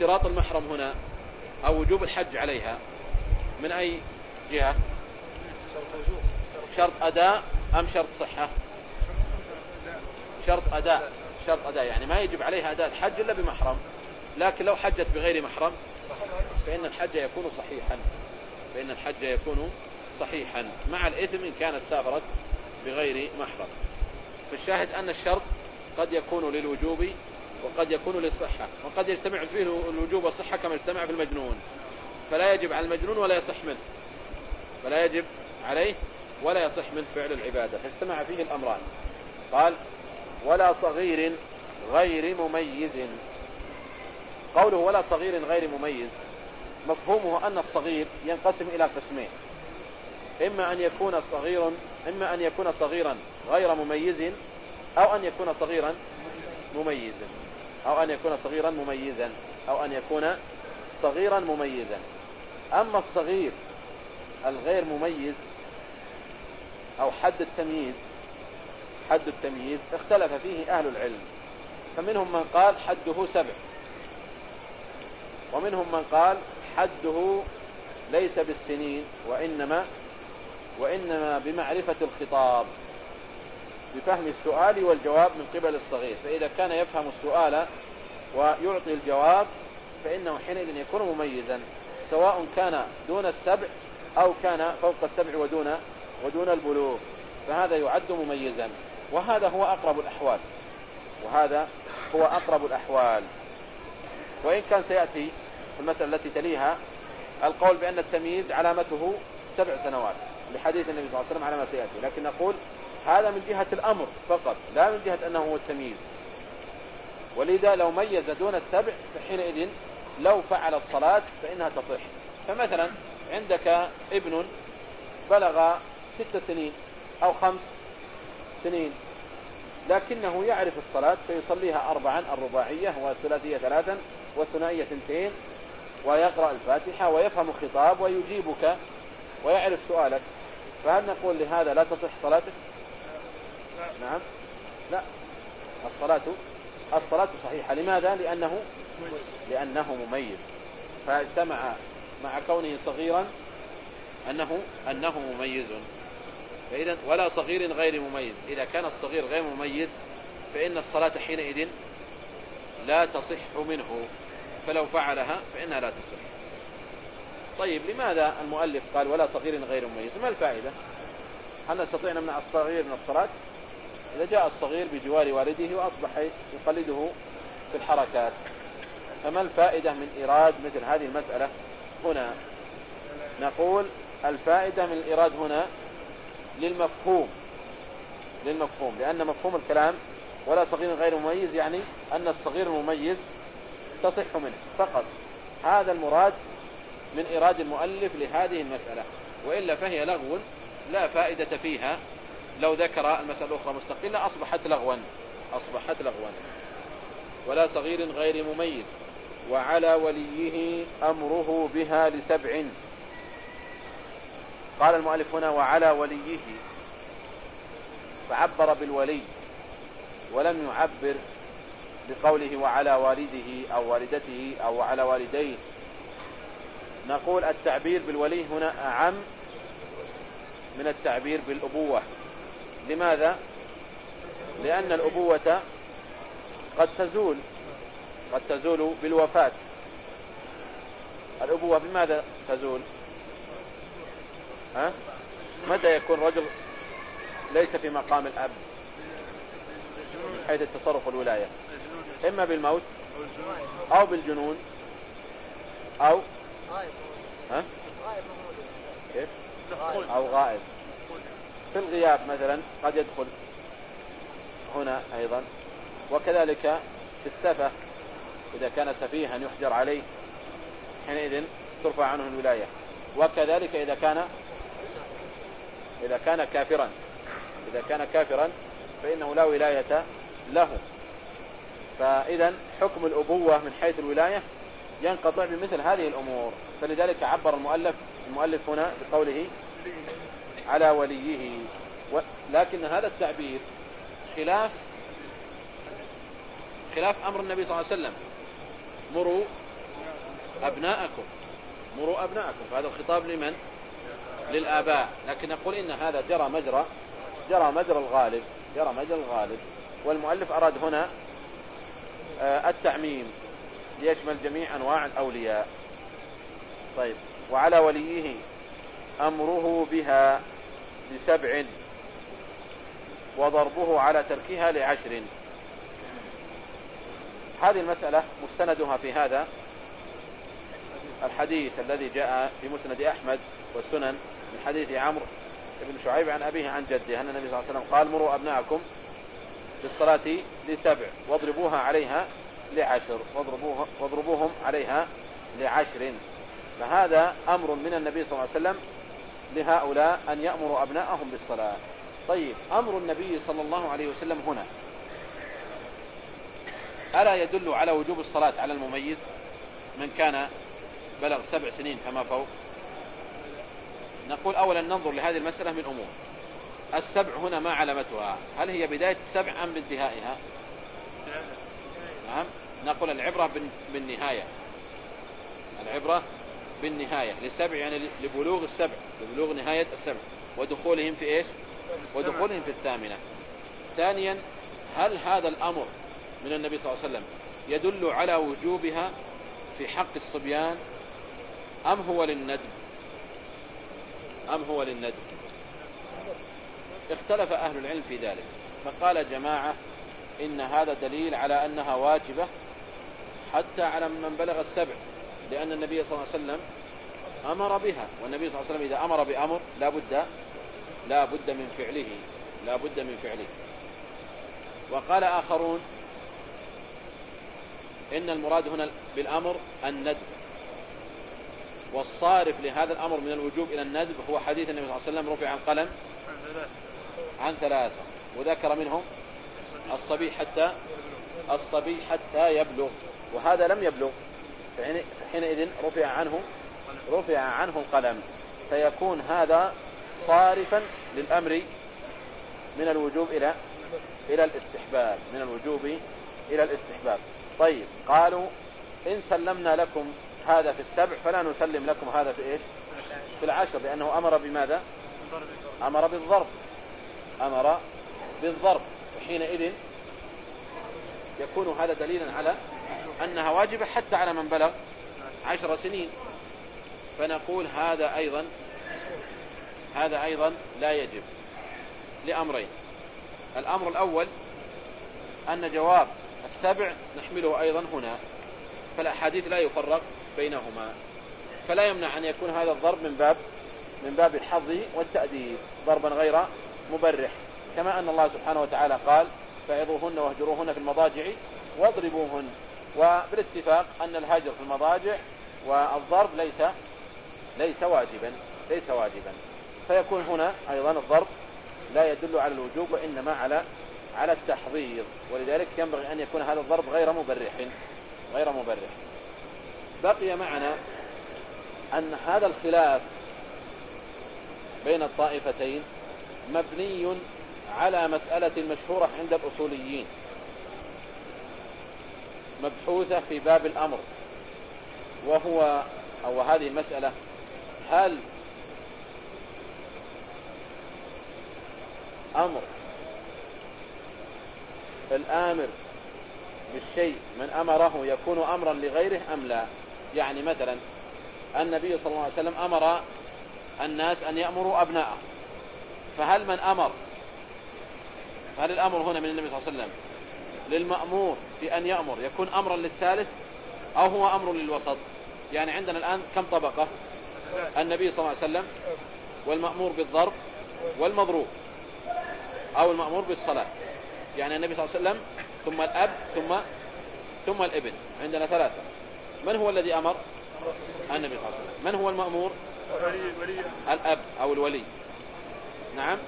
اشتراط المحرم هنا أو وجوب الحج عليها من أي جهة؟ شرط أداء أم شرط صحة؟ شرط أداء شرط أداء يعني ما يجب عليها أداء الحج إلا بمحرم لكن لو حجت بغير محرم فإن الحج يكون صحيحا فإن الحج يكون صحيحا مع الإثم إن كانت سافرت بغير محرم. فالشاهد أن الشرط قد يكون للوجوب وقد يكون للصحة وقد يجتمع فيه الوجوب والصحة كما يجتمع في المجنون. فلا يجب على المجنون ولا يصح منه. فلا يجب عليه ولا يصح من فعل العبادة. فاجتمع فيه الأمران. قال ولا صغير غير مميز. قوله ولا صغير غير مميز مفهومه أن الصغير ينقسم إلى قسمين. إما أن يكون صغير إما أن يكون صغيرا غير مميز أو أن يكون صغيرا مميزا أو أن يكون صغيرا مميزا. أو أن يكون صغيرا مميزا. أما الصغير الغير مميز أو حد التمييز حد التمييز اختلف فيه أهل العلم. فمنهم من قال حده سبع. ومنهم من قال حده ليس بالسنين وإنما وإنما بمعرفة الخطاب. بفهم السؤال والجواب من قبل الصغير فإذا كان يفهم السؤال ويعطي الجواب فإنه حينئذ يكون مميزا سواء كان دون السبع أو كان فوق السبع ودون ودون البلوغ فهذا يعد مميزا وهذا هو أقرب الأحوال وهذا هو أقرب الأحوال. وإن كان سيأتي في المسألة التي تليها القول بأن التمييز علامته سبع سنوات لحديث النبي صلى الله عليه وسلم على ما سيأتي لكن نقول هذا من جهة الأمر فقط لا من جهة أنه هو التمييز. ولذا لو ميز دون السبع فحينئذ لو فعل الصلاة فإنها تصح. فمثلا عندك ابن بلغ ست سنين أو خمس سنين لكنه يعرف الصلاة فيصليها أربعا الرباعية والثلاثية ثلاثا والثنائية اثنتين ويقرأ الفاتحة ويفهم الخطاب ويجيبك ويعرف سؤالك. فهل نقول لهذا لا تصح صلاتك؟ نعم. لا. الصلاة الصلاة صحيحة. لماذا؟ لأنه لأنه مميز. فاجتمع مع كونه صغيرا أنه أنه مميز. فإذا ولا صغير غير مميز. إذا كان الصغير غير مميز فإن الصلاة حينئذ لا تصح منه. فلو فعلها فإنها لا تصح. طيب لماذا المؤلف قال ولا صغير غير مميز؟ ما الفائدة؟ هل نستطيع نمنع الصغير من الصلاة؟ إذا جاء الصغير بجوار والده وأصبح يقلده في الحركات. فما الفائدة من إيراد مثل هذه المسألة؟ هنا نقول الفائدة من الإيراد هنا للمفهوم للمفهوم لأن مفهوم الكلام ولا صغير غير مميز يعني أن الصغير المميز تصح منه. فقط هذا المراد من إيراد المؤلف لهذه المسألة وإلا فهي لغو لا فائدة فيها. لو ذكر المسألة الأخرى مستقلة أصبحت لغوا أصبحت لغوا. ولا صغير غير مميز وعلى وليه أمره بها لسبع. قال المؤلف هنا وعلى وليه فعبر بالولي ولم يعبر بقوله وعلى والده أو والدته أو على والديه. نقول التعبير بالولي هنا أعم من التعبير بالأبوة. لماذا؟ لأن الأبوة قد تزول قد تزول بالوفاة الأبوة بماذا تزول ها؟ متى يكون رجل ليس في مقام الأب من حيث التصرف والولاية إما بالموت أو بالجنون أو ها؟ كيف؟ أو غائب في الغياب مثلا قد يدخل هنا أيضا. وكذلك في السفة إذا كان سفيها يحجر عليه حينئذ ترفع عنه الولاية. وكذلك إذا كان إذا كان كافرا إذا كان كافرا فإنه لا ولاية له. فإذا حكم الأبوة من حيث الولاية ينقطع بمثل هذه الأمور. فلذلك عبر المؤلف المؤلف هنا بقوله على وليه. لكن هذا التعبير خلاف خلاف أمر النبي صلى الله عليه وسلم. مروا أبناءكم مروا أبناءكم. فهذا الخطاب لمن؟ للآباء. لكن نقول إن هذا جرى مجرى جرى مجرى الغالب جرى مجرى الغالب. والمؤلف أراد هنا آه، التعميم ليشمل جميع أنواع الأولياء. طيب. وعلى وليه أمره بها. لسبع وضربه على تركها لعشر. هذه المسألة مستندها في هذا الحديث الذي جاء في مسند أحمد والسنن من حديث عمرو بن شعيب عن أبيه عن جده أن النبي صلى الله عليه وسلم قال مروا أبناءكم بالصلاة لسبع واضربوها عليها لعشر واضربوهم عليها لعشر. فهذا أمر من النبي صلى الله عليه وسلم لهؤلاء أن يأمروا أبناءهم بالصلاة. طيب أمر النبي صلى الله عليه وسلم هنا. ألا يدل على وجوب الصلاة على المميز؟ من كان بلغ سبع سنين فما فوق. نقول أولا ننظر لهذه المسألة من أمور. السبع هنا ما علامتها؟ هل هي بداية السبع أم بانتهائها نعم. نقول العبرة بالنهاية. العبرة بالنهاية للسبع يعني لبلوغ السبع لبلوغ نهاية السبع ودخولهم في إيش؟ ودخولهم في الثامنة. ثانيا هل هذا الأمر من النبي صلى الله عليه وسلم يدل على وجوبها في حق الصبيان أم هو للندب أم هو للندب اختلف أهل العلم في ذلك فقال جماعة إن هذا دليل على أنها واجبة حتى على من بلغ السبع. لأن النبي صلى الله عليه وسلم أمر بها والنبي صلى الله عليه وسلم إذا أمر بأمر لا بد لا بد من فعله لا بد من فعله. وقال آخرون إن المراد هنا بالأمر الندب. والصارف لهذا الأمر من الوجوب إلى الندب هو حديث النبي صلى الله عليه وسلم رفع عن قلم عن ثلاثة وذكر منهم الصبي حتى الصبي حتى يبلغ وهذا لم يبلغ حينئذ رفع عنه رفع عنه القلم. فيكون هذا صارفا للأمر من الوجوب إلى إلى الاستحباب من الوجوب إلى الاستحباب. طيب قالوا إن سلمنا لكم هذا في السبع فلا نسلم لكم هذا في إيش؟ في العشر لأنه أمر بماذا؟ أمر بالضرب أمر بالضرب وحينئذ يكون هذا دليلا على أنها واجبة حتى على من بلغ عشر سنين. فنقول هذا أيضا هذا أيضا لا يجب لأمرين. الأمر الأول أن جواب السبع نحمله أيضا هنا فالأحاديث لا يفرق بينهما. فلا يمنع أن يكون هذا الضرب من باب من باب الحظ والتأديب ضربا غير مبرح. كما أن الله سبحانه وتعالى قال فعظوهن واهجروهن في المضاجع واضربوهن وبالاتفاق أن الهجر في المضاجع والضرب ليس ليس واجبا ليس واجبا. فيكون هنا أيضا الضرب لا يدل على الوجوب وإنما على على التحضير. ولذلك ينبغي أن يكون هذا الضرب غير مبرح غير مبرح. بقي معنا أن هذا الخلاف بين الطائفتين مبني على مسألة مشهورة عند الأصوليين. مبحوثة في باب الأمر. وهو أو هذه المسألة هل أمر الآمر بالشيء من أمره يكون أمرا لغيره أم لا؟ يعني مثلا النبي صلى الله عليه وسلم أمر الناس أن يأمروا أبناءهم. فهل من أمر هل الأمر هنا من النبي صلى الله عليه وسلم؟ للمأمور في أن يأمر يكون أمرا للثالث أو هو أمر للوسط. يعني عندنا الآن كم طبقة؟ النبي صلى الله عليه وسلم والمأمور بالضرب والمضروب أو المأمور بالصلاة. يعني النبي صلى الله عليه وسلم ثم الأب ثم ثم الإبن. عندنا ثلاثة. من هو الذي أمر؟ النبي صلى الله عليه وسلم. من هو المأمور؟ الأب أو الولي. نعم.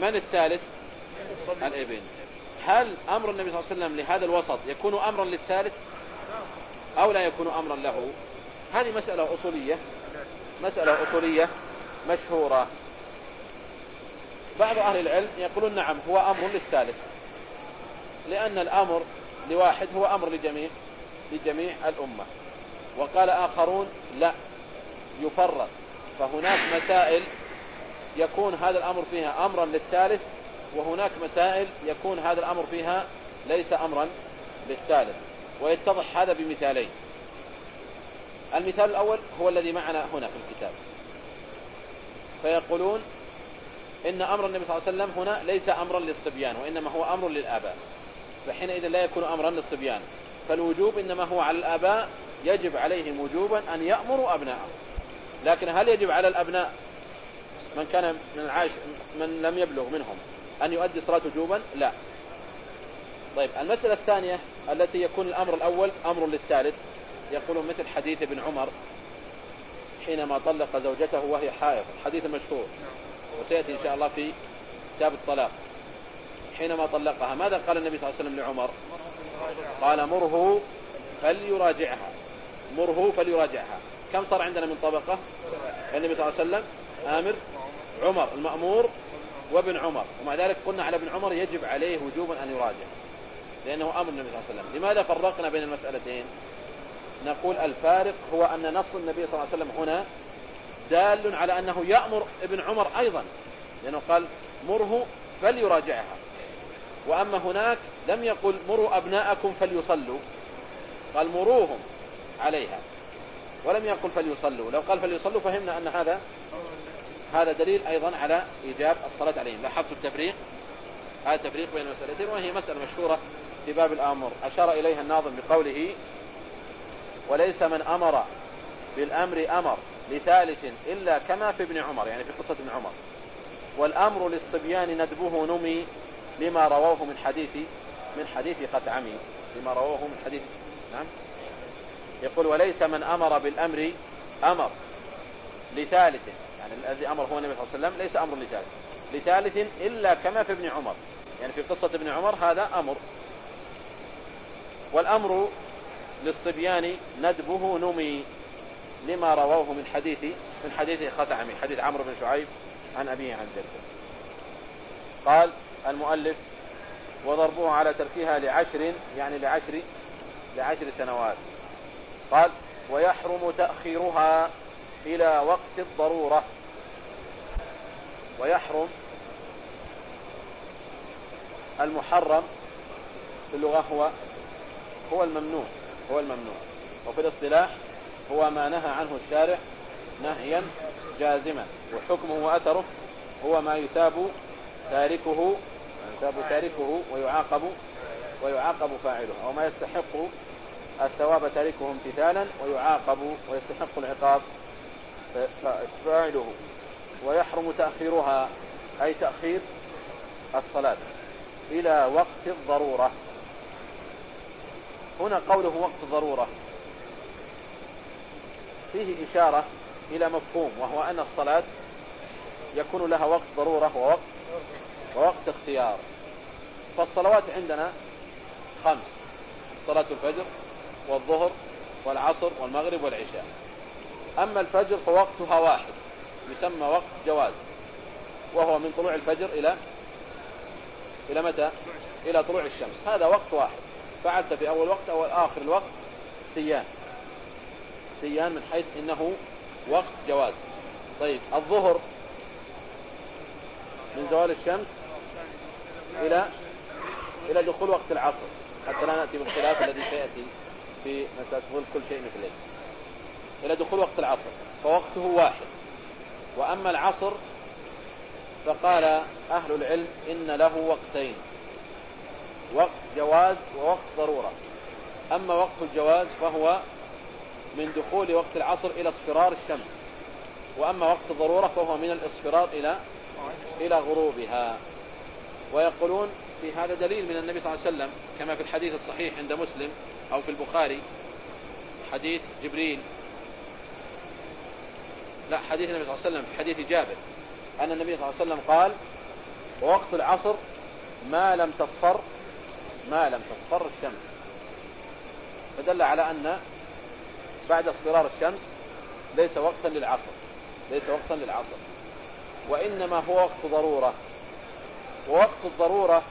من الثالث؟ الإبن. هل أمر النبي صلى الله عليه وسلم لهذا الوسط يكون أمرا للثالث؟ أو لا يكون أمرا له؟ هذه مسألة أصولية. مسألة أصولية مشهورة. بعض أهل العلم يقولون نعم هو أمر للثالث. لأن الأمر لواحد هو أمر لجميع لجميع الأمة. وقال آخرون لا يفرق. فهناك مسائل يكون هذا الأمر فيها أمرا للثالث وهناك مسائل يكون هذا الأمر فيها ليس أمرا للثالث ويتضح هذا بمثالين. المثال الأول هو الذي معنا هنا في الكتاب. فيقولون إن أمر النبي صلى الله عليه وسلم هنا ليس أمرا للصبيان وإنما هو أمر للآباء. فحينئذ لا يكون أمرا للصبيان. فالوجوب إنما هو على الآباء يجب عليهم وجوبا أن يأمروا أبناءهم. لكن هل يجب على الأبناء؟ من كان من العاش من لم يبلغ منهم. أن يؤدي صلاة وجوبا لا. طيب المسألة الثانية التي يكون الأمر الأول أمر للثالث يقولون مثل حديث ابن عمر حينما طلق زوجته وهي حائض. حديث مشهور. وسيأتي إن شاء الله في كتاب الطلاق. حينما طلقها ماذا قال النبي صلى الله عليه وسلم لعمر؟ قال مره فليراجعها. مره فليراجعها. كم صار عندنا من طبقة؟ النبي صلى الله عليه وسلم آمر عمر المأمور وابن عمر. ومع ذلك قلنا على ابن عمر يجب عليه وجوبا أن يراجع. لأنه أمر النبي صلى الله عليه وسلم. لماذا فرقنا بين المسألتين؟ نقول الفارق هو أن نص النبي صلى الله عليه وسلم هنا دال على أنه يأمر ابن عمر أيضا. لأنه قال مره فليراجعها. وأما هناك لم يقل مروا أبناءكم فليصلوا. قال مروهم عليها. ولم يقل فليصلوا. لو قال فليصلوا فهمنا أن هذا هذا دليل أيضا على إيجاب الصلاة عليهم. لاحظت التفريق؟ هذا التفريق بين المسألتين وهي مسألة مشهورة في باب الآمر. أشار إليها الناظم بقوله وليس من أمر بالأمر أمر لثالث إلا كما في ابن عمر. يعني في قصة ابن عمر. والأمر للصبيان ندبه نمي لما رواه من حديث من حديث خثعمي لما رواه من حديث نعم. يقول وليس من أمر بالأمر أمر لثالث. يعني الذي أمر هو النبي صلى الله عليه وسلم ليس أمر لثالث. لثالث إلا كما في ابن عمر. يعني في قصة ابن عمر هذا أمر. والأمر للصبيان ندبه نمي لما رواه من حديث من حديث خثعمي حديث عمرو بن شعيب عن أبيه عن جده. قال المؤلف وضربه على تركها لعشر يعني لعشر لعشر سنوات. قال ويحرم تأخيرها إلى وقت الضرورة. ويحرم المحرم في اللغة هو هو الممنوع هو الممنوع. وفي الاصطلاح هو ما نهى عنه الشارع نهيا جازما وحكمه وأثره هو ما يثاب تاركه يثاب تاركه ويعاقب ويعاقب فاعله. أو ما يستحق الثواب تاركه امتثالا ويعاقب ويستحق العقاب. فاعله ويحرم تأخيرها أي تأخير الصلاة إلى وقت الضرورة. هنا قوله وقت الضرورة. فيه إشارة إلى مفهوم وهو أن الصلاة يكون لها وقت ضرورة ووقت ووقت اختيار. فالصلوات عندنا خمس صلاة الفجر والظهر والعصر والمغرب والعشاء. أما الفجر فوقتها واحد يسمى وقت جواز. وهو من طلوع الفجر إلى إلى متى؟ إلى طلوع الشمس. هذا وقت واحد. فعلت في أول وقت أو آخر الوقت سيان. سيان من حيث إنه وقت جواز. طيب الظهر من زوال الشمس إلى إلى دخول وقت العصر. حتى لا نأتي بالخلاف الذي سيأتي في مسألة كل شيء مثله إلى دخول وقت العصر فوقته واحد. وأما العصر فقال أهل العلم إن له وقتين وقت جواز ووقت ضرورة. أما وقت الجواز فهو من دخول وقت العصر إلى اصفرار الشمس وأما وقت الضرورة فهو من الاصفرار إلى إلى غروبها. ويقولون في هذا دليل من النبي صلى الله عليه وسلم كما في الحديث الصحيح عند مسلم أو في البخاري حديث جبريل لا حديث النبي صلى الله عليه وسلم في حديث جابر أن النبي صلى الله عليه وسلم قال ووقت العصر ما لم تصفر ما لم تصفر الشمس. فدل على أن بعد اصفرار الشمس ليس وقتا للعصر ليس وقتا للعصر وإنما هو وقت ضرورة. ووقت الضرورة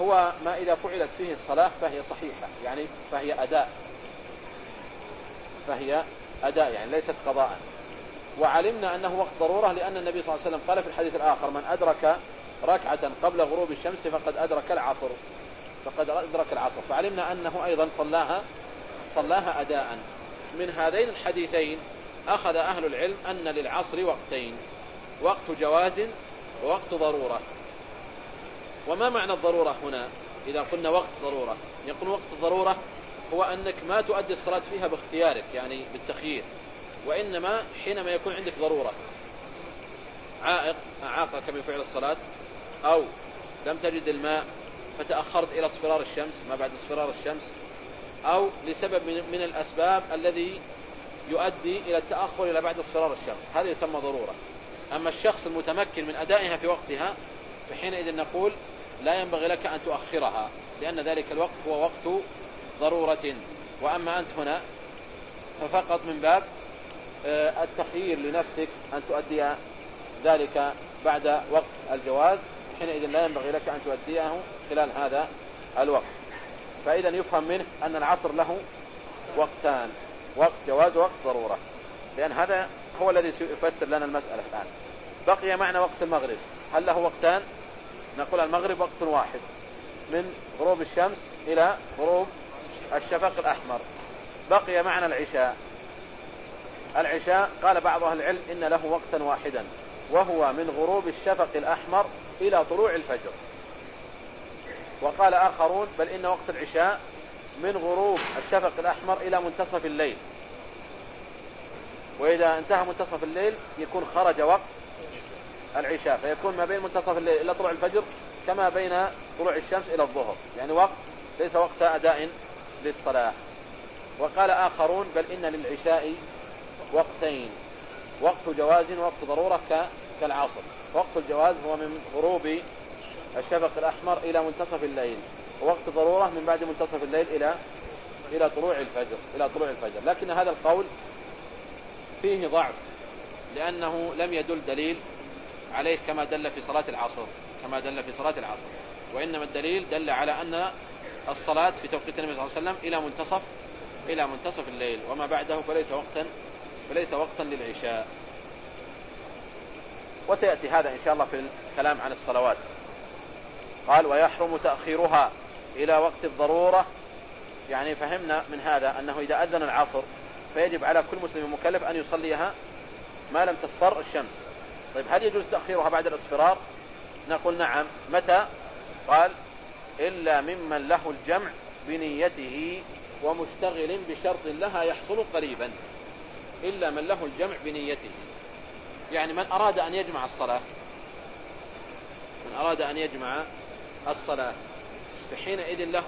هو ما إذا فعلت فيه الصلاة فهي صحيحة يعني فهي أداء فهي أداء يعني ليست قضاء. وعلمنا أنه وقت ضرورة لأن النبي صلى الله عليه وسلم قال في الحديث الآخر من أدرك ركعة قبل غروب الشمس فقد أدرك العصر. فقد أدرك العصر. فعلمنا أنه أيضا صلاها صلاها أداء. من هذين الحديثين أخذ أهل العلم أن للعصر وقتين وقت جواز ووقت ضرورة. وما معنى الضرورة هنا؟ إذا قلنا وقت ضرورة يقول وقت الضرورة هو أنك ما تؤدي الصلاة فيها باختيارك يعني بالتخيير. وإنما حينما يكون عندك ضرورة عائق أعاقك من فعل الصلاة أو لم تجد الماء فتأخرت إلى اصفرار الشمس ما بعد اصفرار الشمس أو لسبب من, الأسباب الذي يؤدي إلى التأخر إلى بعد اصفرار الشمس. هذا يسمى ضرورة. أما الشخص المتمكن من أدائها في وقتها فحينئذ نقول لا ينبغي لك أن تؤخرها لأن ذلك الوقت هو وقت ضرورة. وأما أنت هنا ففقط من باب آه، التخيير لنفسك أن تؤدي ذلك بعد وقت الجواز. حينئذ لا ينبغي لك أن تؤديه خلال هذا الوقت. فإذا يفهم منه أن العصر له وقتان وقت جواز ووقت ضرورة. لأن هذا هو الذي يفسر لنا المسألة الآن. بقي معنى وقت المغرب. هل له وقتان؟ نقول المغرب وقت واحد من غروب الشمس إلى غروب الشفق الأحمر. بقي معنى العشاء. العشاء قال بعض أهل العلم إن له وقتا واحدا وهو من غروب الشفق الأحمر إلى طلوع الفجر. وقال آخرون بل إن وقت العشاء من غروب الشفق الأحمر إلى منتصف الليل. وإذا انتهى منتصف الليل يكون خرج وقت العشاء فيكون ما بين منتصف الليل إلى طلوع الفجر كما بين طلوع الشمس إلى الظهر. يعني وقت ليس وقت أداء للصلاة. وقال آخرون بل إن للعشاء وقتين. وقت جواز ووقت ضرورة كالعصر. وقت الجواز هو من غروب الشفق الأحمر إلى منتصف الليل. ووقت ضرورة من بعد منتصف الليل إلى إلى طلوع الفجر إلى طلوع الفجر. لكن هذا القول فيه ضعف لأنه لم يدل دليل عليه كما دل في صلاة العصر كما دل في صلاة العصر. وإنما الدليل دل على أن الصلاة في توقيت النبي صلى الله عليه وسلم إلى منتصف إلى منتصف الليل وما بعده فليس وقتا فليس وقتا للعشاء. وسيأتي هذا إن شاء الله في الكلام عن الصلوات. قال ويحرم تأخيرها إلى وقت الضرورة. يعني فهمنا من هذا أنه إذا أذن العصر فيجب على كل مسلم مكلف أن يصليها ما لم تصفر الشمس. طيب هل يجوز تأخيرها بعد الاصفرار؟ نقول نعم. متى؟ قال إلا ممن له الجمع بنيته ومشتغل بشرط لها يحصل قريبا. إلا من له الجمع بنيته. يعني من أراد أن يجمع الصلاة من أراد أن يجمع الصلاة فحينئذ له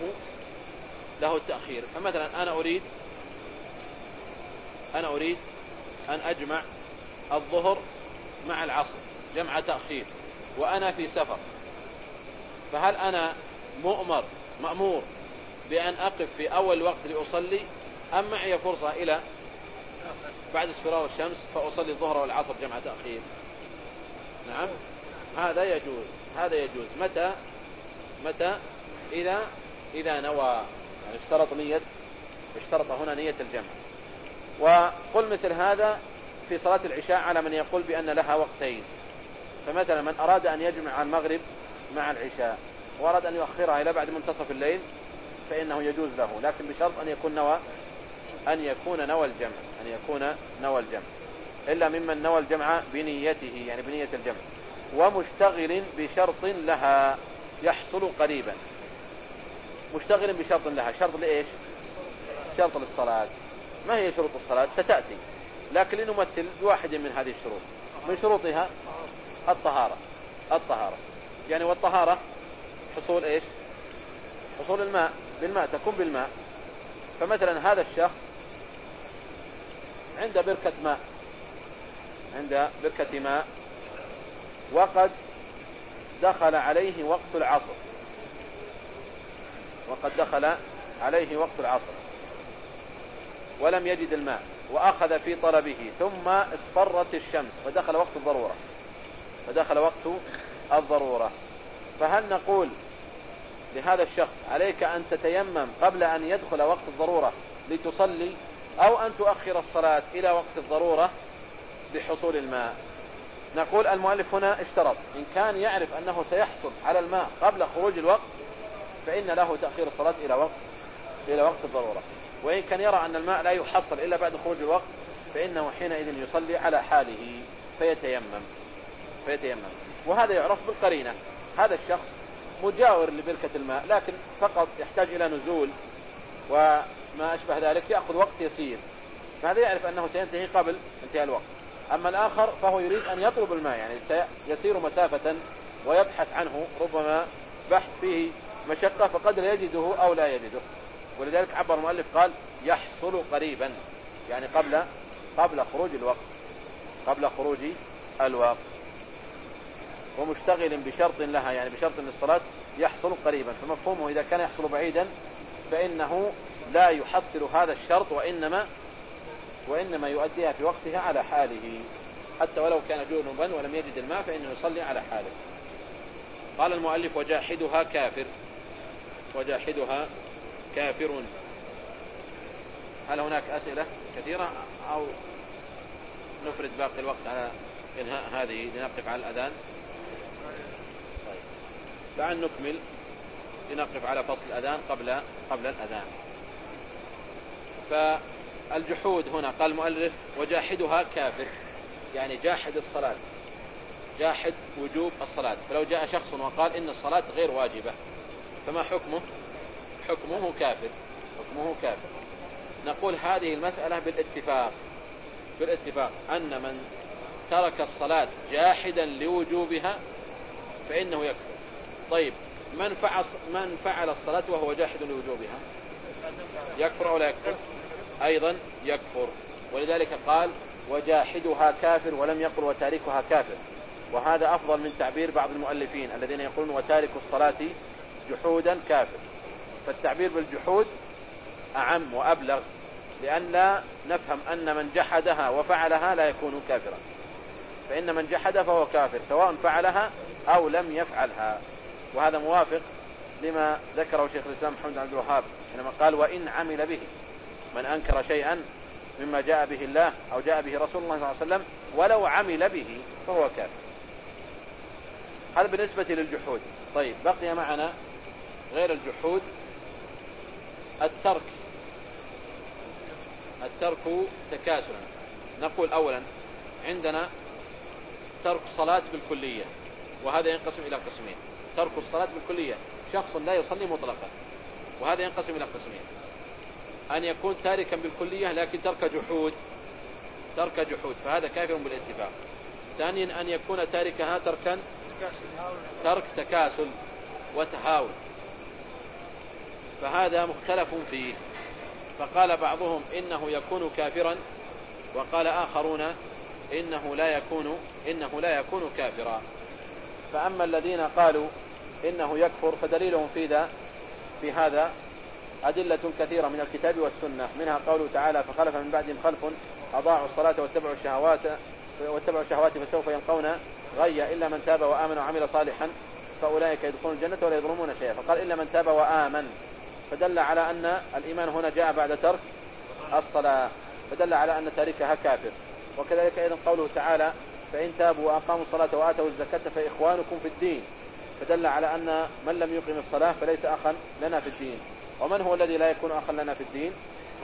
له التأخير. فمثلا أنا أريد أنا أريد أن أجمع الظهر مع العصر جمع تأخير وأنا في سفر. فهل أنا مؤمر مأمور بأن أقف في أول وقت لأصلي أم معي فرصة إلى بعد اصفرار الشمس فأصلي الظهر والعصر جمع تأخير نعم. هذا يجوز هذا يجوز. متى؟ متى؟ إذا إذا نوى يعني اشترط نية اشترط هنا نية الجمع. وقل مثل هذا في صلاة العشاء على من يقول بأن لها وقتين. فمثلا من أراد أن يجمع المغرب مع العشاء. وأراد أن يؤخرها إلى بعد منتصف الليل فإنه يجوز له لكن بشرط أن يكون نوى أن يكون نوى الجمع أن يكون نوى الجمع. إلا ممن نوى الجمع بنيته يعني بنية الجمع. ومشتغل بشرط لها يحصل قريبا. مشتغل بشرط لها شرط لإيش؟ شرط للصلاة. ما هي شروط الصلاة؟ ستأتي. لكن لنمثل بواحد من هذه الشروط. من شروطها الطهارة. الطهارة. يعني والطهارة حصول إيش؟ حصول الماء بالماء تكون بالماء. فمثلا هذا الشخص عند بركة ماء عند بركة ماء وقد دخل عليه وقت العصر. وقد دخل عليه وقت العصر. ولم يجد الماء وأخذ في طلبه ثم اصفرت الشمس فدخل وقت الضرورة. فدخل وقت الضرورة. فهل نقول لهذا الشخص عليك أن تتيمم قبل أن يدخل وقت الضرورة لتصلي أو أن تؤخر الصلاة إلى وقت الضرورة بحصول الماء. نقول المؤلف هنا اشترط إن كان يعرف أنه سيحصل على الماء قبل خروج الوقت فإن له تأخير الصلاة إلى وقت إلى وقت الضرورة. وإن كان يرى أن الماء لا يحصل إلا بعد خروج الوقت فإنه حينئذ يصلي على حاله فيتيمم فيتيمم. وهذا يعرف بالقرينة. هذا الشخص مجاور لبركة الماء لكن فقط يحتاج إلى نزول وما أشبه ذلك يأخذ وقت يسير. فهذا يعرف أنه سينتهي قبل انتهاء الوقت. أما الآخر فهو يريد أن يطلب الماء يعني سيسير مسافة ويبحث عنه ربما بحث فيه مشقة فقد لا يجده أو لا يجده. ولذلك عبر المؤلف قال يحصل قريبا يعني قبل قبل خروج الوقت قبل خروج الوقت. ومشتغل بشرط لها يعني بشرط للصلاة يحصل قريبا. فمفهومه إذا كان يحصل بعيدا فإنه لا يحصل هذا الشرط وإنما وإنما يؤديها في وقتها على حاله. حتى ولو كان جنبا ولم يجد الماء فإنه يصلي على حاله. قال المؤلف وجاحدها كافر. وجاحدها كافر. هل هناك أسئلة كثيرة؟ أو نفرد باقي الوقت على إنهاء هذه لنقف على الأذان؟ فأن نكمل لنقف على فصل الأذان قبل قبل الأذان. فالجحود هنا قال المؤلف وجاحدها كافر. يعني جاحد الصلاة. جاحد وجوب الصلاة. فلو جاء شخص وقال إن الصلاة غير واجبة فما حكمه؟ حكمه كافر. حكمه كافر. نقول هذه المسألة بالاتفاق. بالاتفاق. أن من ترك الصلاة جاحدا لوجوبها فإنه يكفر. طيب من فعل, من فعل الصلاة وهو جاحد لوجوبها؟ يكفر أو لا يكفر؟ أيضا يكفر. ولذلك قال وجاحدها كافر ولم يقل وتاركها كافر. وهذا أفضل من تعبير بعض المؤلفين الذين يقولون وتارك الصلاة جحودا كافر. فالتعبير بالجحود أعم وأبلغ لأن لا نفهم أن من جحدها وفعلها لا يكون كافرا. فإن من جحد فهو كافر سواء فعلها أو لم يفعلها. وهذا موافق لما ذكره شيخ الإسلام محمد عبد الوهاب حينما قال وإن عمل به من أنكر شيئا مما جاء به الله أو جاء به رسول الله صلى الله عليه وسلم ولو عمل به فهو كافر. هذا بالنسبة للجحود. طيب بقي معنا غير الجحود الترك. الترك تكاسلا. نقول أولا عندنا ترك الصلاة بالكلية وهذا ينقسم إلى قسمين. ترك الصلاة بالكلية شخص لا يصلي مطلقا. وهذا ينقسم إلى قسمين. أن يكون تاركا بالكلية لكن ترك جحود. ترك جحود. فهذا كافر بالاتفاق. ثانيا أن يكون تاركها تركا ترك تكاسل وتهاون. فهذا مختلف فيه. فقال بعضهم إنه يكون كافرا. وقال آخرون إنه لا يكون إنه لا يكون كافرا. فأما الذين قالوا إنه يكفر فدليلهم في ذا في هذا أدلة كثيرة من الكتاب والسنة. منها قوله تعالى فخلف من بعدهم خلف أضاعوا الصلاة واتبعوا الشهوات واتبعوا الشهوات فسوف يلقون غيا إلا من تاب وآمن وعمل صالحا فأولئك يدخلون الجنة ولا يظلمون شيئا. فقال إلا من تاب وآمن. فدل على أن الإيمان هنا جاء بعد ترك الصلاة. فدل على أن تاركها كافر. وكذلك أيضا قوله تعالى فإن تابوا وأقاموا الصلاة وآتوا الزكاة فإخوانكم في الدين. فدل على أن من لم يقم الصلاة فليس أخا لنا في الدين. ومن هو الذي لا يكون أخا لنا في الدين؟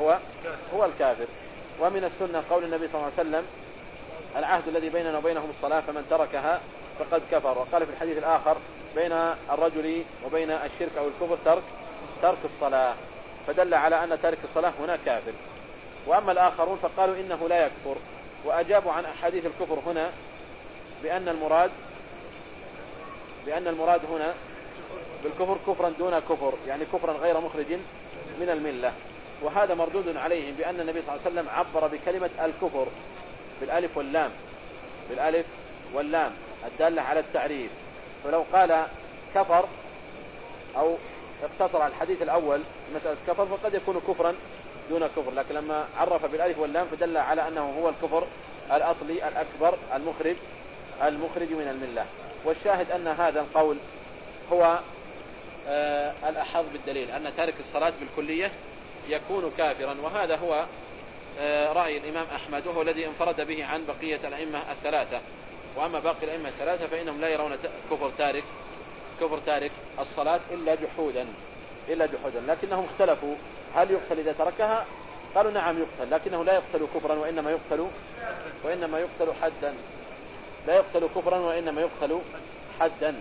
هو هو الكافر. ومن السنة قول النبي صلى الله عليه وسلم العهد الذي بيننا وبينهم الصلاة فمن تركها فقد كفر. وقال في الحديث الآخر بين الرجل وبين الشرك أو الكفر ترك ترك الصلاة. فدل على أن تارك الصلاة هنا كافر. وأما الآخرون فقالوا إنه لا يكفر. وأجابوا عن أحاديث الكفر هنا بأن المراد بأن المراد هنا بالكفر كفرا دون كفر يعني كفرا غير مخرج من الملة. وهذا مردود عليهم بأن النبي صلى الله عليه وسلم عبر بكلمة الكفر بالألف واللام بالألف واللام الدالة على التعريف. فلو قال كفر أو اقتصر على الحديث الأول مسألة كفر فقد يكون كفرا دون كفر. لكن لما عرف بالألف واللام فدل على أنه هو الكفر الأصلي الأكبر المخرج المخرج من الملة. والشاهد أن هذا القول هو آه الأحظ بالدليل أن تارك الصلاة بالكلية يكون كافرا وهذا هو آه، رأي الإمام أحمد وهو الذي انفرد به عن بقية الأئمة الثلاثة. وأما باقي الأئمة الثلاثة فإنهم لا يرون كفر تارك كفر تارك الصلاة إلا جحودا إلا جحودا. لكنهم اختلفوا هل يقتل إذا تركها؟ قالوا نعم يقتل لكنه لا يقتل كفرا وإنما يقتل وإنما يقتل حدا. لا يقتل كفرا وإنما يقتل حدا.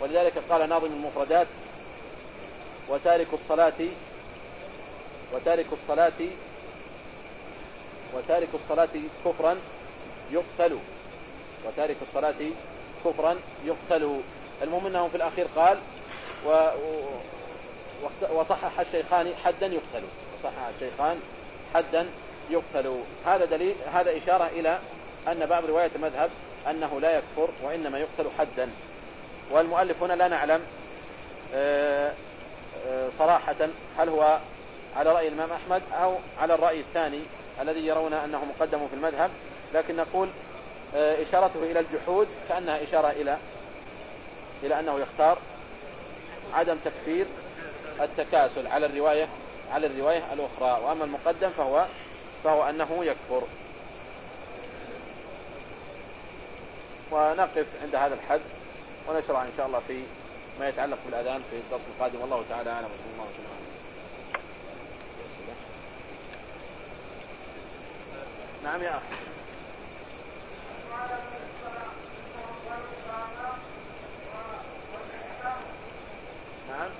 ولذلك قال ناظم المفردات وتارك الصلاة وتارك الصلاة وتارك الصلاة كفرا يقتل وتارك الصلاة كفرا يقتل المهم انه في الأخير قال و وصحح الشيخان حدا يقتل وصحح الشيخان حدا يقتل هذا دليل هذا إشارة إلى أن باب رواية المذهب أنه لا يكفر وإنما يقتل حدا. والمؤلف هنا لا نعلم آه، آه، صراحة هل هو على رأي الإمام أحمد أو على الرأي الثاني الذي يرون أنه مقدم في المذهب. لكن نقول آه، إشارته إلى الجحود كأنها إشارة إلى إلى أنه يختار عدم تكفير التكاسل على الرواية على الرواية الأخرى. وأما المقدم فهو فهو أنه يكفر. ونقف عند هذا الحد ونشرع إن شاء الله في ما يتعلق بالأذان في الدرس القادم. والله تعالى أعلم. وصلى الله وسلم نعم يا أخي. نعم.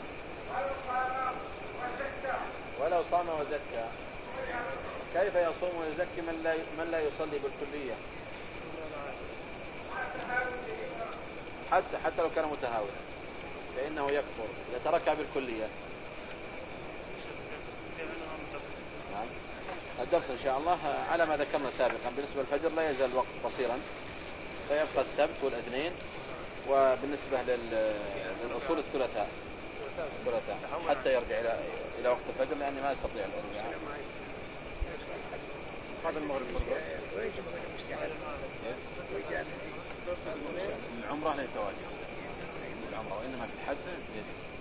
ولو صام وزكى. كيف يصوم ويزكي من لا من لا يصلي بالكلية؟ حتى حتى لو كان متهاونا فإنه يكفر إذا تركها بالكلية. نعم. الدرس إن شاء الله على ما ذكرنا سابقا. بالنسبة للفجر لا يزال الوقت قصيرا. فيبقى السبت والاثنين. وبالنسبة للأصول الثلاثاء. الثلاثاء. حتى يرجع إلى إلى وقت الفجر لأني ما أستطيع الإرجاع. هذا المغرب. العمرة ليس واجب العمرة وإنما في الحج يجب